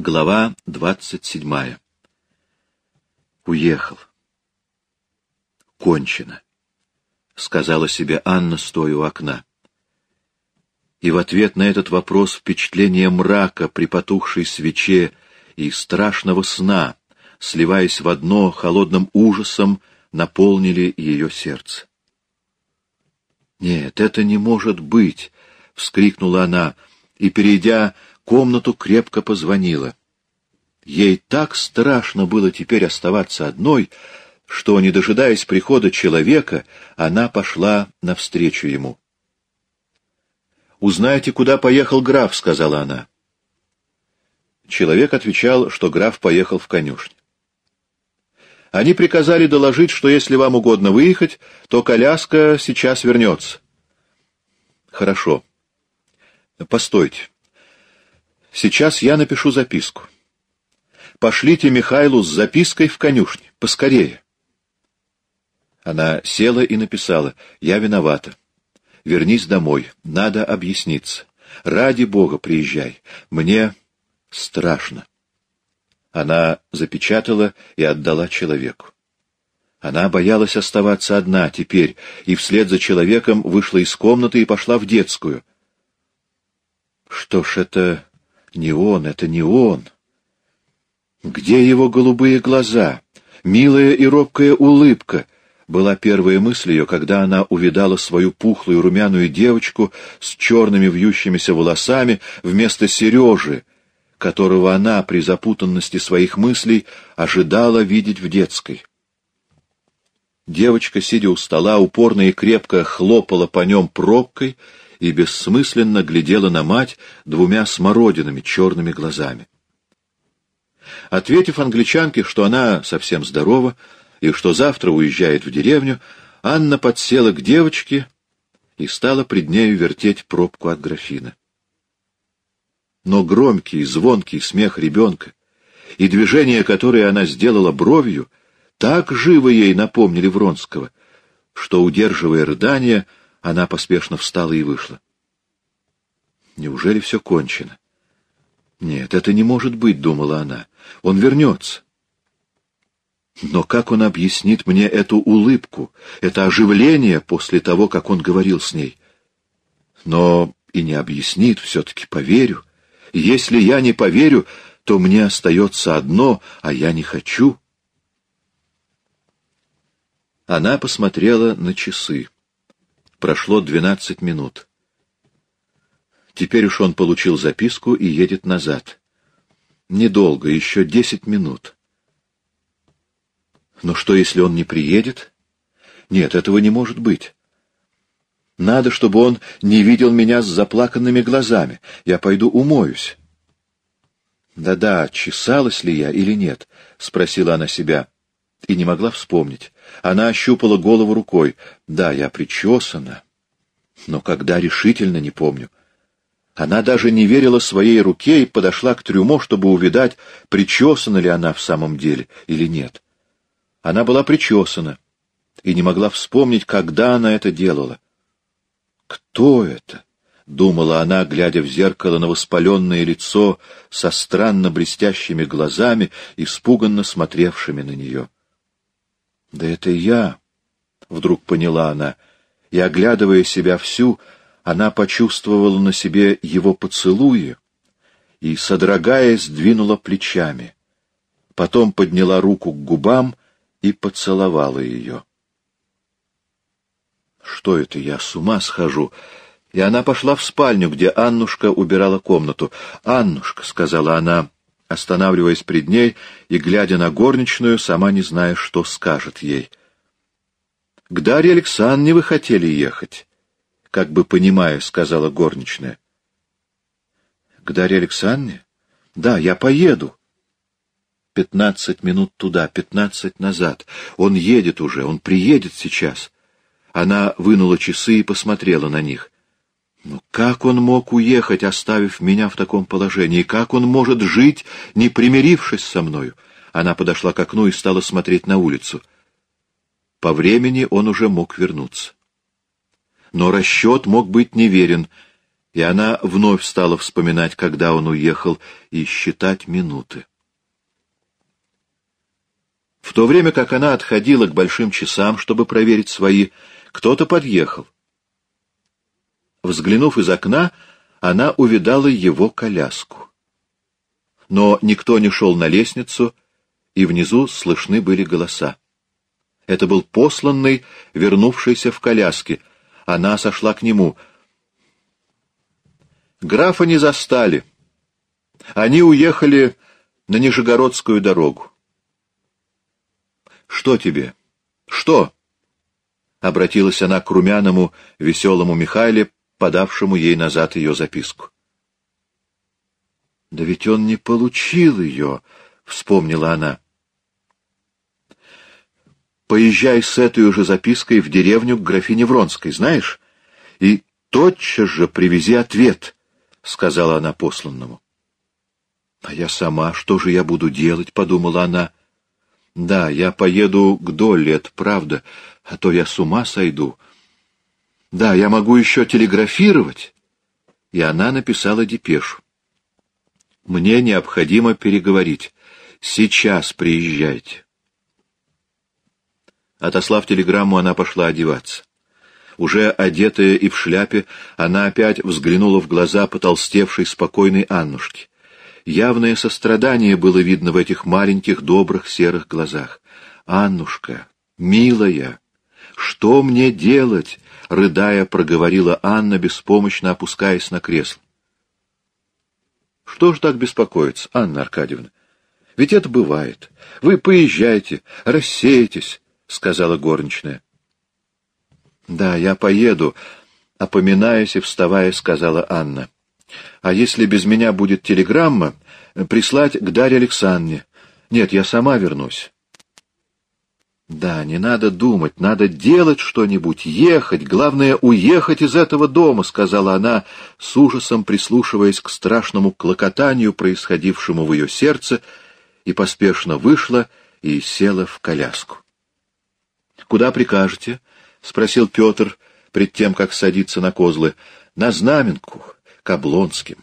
Глава двадцать седьмая. Уехал. Кончено, — сказала себе Анна, стоя у окна. И в ответ на этот вопрос впечатление мрака при потухшей свече и страшного сна, сливаясь в одно холодным ужасом, наполнили ее сердце. «Нет, это не может быть!» — вскрикнула она, и, перейдя комнату, крепко позвонила. Ей так страшно было теперь оставаться одной, что, не дожидаясь прихода человека, она пошла навстречу ему. «Узнайте, куда поехал граф», — сказала она. Человек отвечал, что граф поехал в конюшню. Они приказали доложить, что если вам угодно выехать, то коляска сейчас вернется. Хорошо. Постойте. Сейчас я напишу записку. Пошлите Михайлу с запиской в конюшне. Поскорее. Она села и написала. Я виновата. Вернись домой. Надо объясниться. Ради Бога приезжай. Мне страшно. Она запечатала и отдала человеку. Она боялась оставаться одна теперь, и вслед за человеком вышла из комнаты и пошла в детскую. Что ж, это не он, это не он. Где его голубые глаза, милая и робкая улыбка — была первая мысль ее, когда она увидала свою пухлую румяную девочку с черными вьющимися волосами вместо Сережи, которого она при запутанности своих мыслей ожидала видеть в детской. Девочка, сидя у стола, упорно и крепко хлопала по нем пробкой и бессмысленно глядела на мать двумя смородинами черными глазами. Ответив англичанке, что она совсем здорова и что завтра уезжает в деревню, Анна подсела к девочке и стала пред нею вертеть пробку от графина. Но громкий, звонкий смех ребенка и движение, которое она сделала бровью, так живо ей напомнили Вронского, что, удерживая рыдание, она поспешно встала и вышла. Неужели все кончено? Нет, это не может быть, — думала она. Он вернется. Но как он объяснит мне эту улыбку, это оживление после того, как он говорил с ней? Но и не объяснит, все-таки поверю. Если я не поверю, то мне остается одно, а я не хочу. Она посмотрела на часы. Прошло двенадцать минут. Теперь уж он получил записку и едет назад. Недолго, еще десять минут. Но что, если он не приедет? Нет, этого не может быть. Надо, чтобы он не видел меня с заплаканными глазами. Я пойду умоюсь. Да-да, чесалась ли я или нет, спросила она себя и не могла вспомнить. Она ощупала голову рукой. Да, я причесана, но когда решительно не помню. Она даже не верила своей руке и подошла к трюмо, чтобы увидать, причесана ли она в самом деле или нет. Она была причесана и не могла вспомнить, когда она это делала. Кто это? — думала она, глядя в зеркало на воспаленное лицо со странно блестящими глазами, испуганно смотревшими на нее. — Да это я! — вдруг поняла она, и, оглядывая себя всю, она почувствовала на себе его поцелуи и, содрогаясь, двинула плечами. Потом подняла руку к губам и поцеловала ее. Что это я, с ума схожу? И она пошла в спальню, где Аннушка убирала комнату. «Аннушка», — сказала она, останавливаясь пред ней и глядя на горничную, сама не зная, что скажет ей. «К Дарье Александровне вы хотели ехать?» — как бы понимая, сказала горничная. «К Дарье Александровне? Да, я поеду». Пятнадцать минут туда, пятнадцать назад. Он едет уже, он приедет сейчас. Она вынула часы и посмотрела на них. Но как он мог уехать, оставив меня в таком положении? Как он может жить, не примирившись со мною? Она подошла к окну и стала смотреть на улицу. По времени он уже мог вернуться. Но расчет мог быть неверен. И она вновь стала вспоминать, когда он уехал, и считать минуты. В то время как она отходила к большим часам, чтобы проверить свои, кто-то подъехал. Взглянув из окна, она увидала его коляску. Но никто не шел на лестницу, и внизу слышны были голоса. Это был посланный, вернувшийся в коляске. Она сошла к нему. Графа не застали. Они уехали на Нижегородскую дорогу. «Что тебе? Что?» — обратилась она к румяному, веселому Михайле, подавшему ей назад ее записку. «Да ведь он не получил ее», — вспомнила она. «Поезжай с этой же запиской в деревню к графине Вронской, знаешь, и тотчас же привези ответ», — сказала она посланному. «А я сама, что же я буду делать?» — подумала она. «Да, я поеду к Долле, это правда, а то я с ума сойду. Да, я могу еще телеграфировать». И она написала депешу. Мне необходимо переговорить. Сейчас приезжайте. Отослав телеграмму, она пошла одеваться. Уже одетая и в шляпе, она опять взглянула в глаза потолстевшей спокойной Аннушки. Явное сострадание было видно в этих маленьких добрых серых глазах. «Аннушка, милая, что мне делать?» — рыдая, проговорила Анна, беспомощно опускаясь на кресло. Что ж так беспокоиться, Анна Аркадьевна? Ведь это бывает. Вы поезжайте, рассеетесь, — сказала горничная. Да, я поеду, — опоминаясь и вставая, сказала Анна. А если без меня будет телеграмма, прислать к Дарье Александровне. Нет, я сама вернусь. Да, не надо думать, надо делать что-нибудь, ехать, главное — уехать из этого дома, — сказала она, с ужасом прислушиваясь к страшному клокотанию, происходившему в ее сердце, и поспешно вышла и села в коляску. — Куда прикажете? — спросил Петр, пред тем, как садиться на козлы. — На знаменку, к Облонским.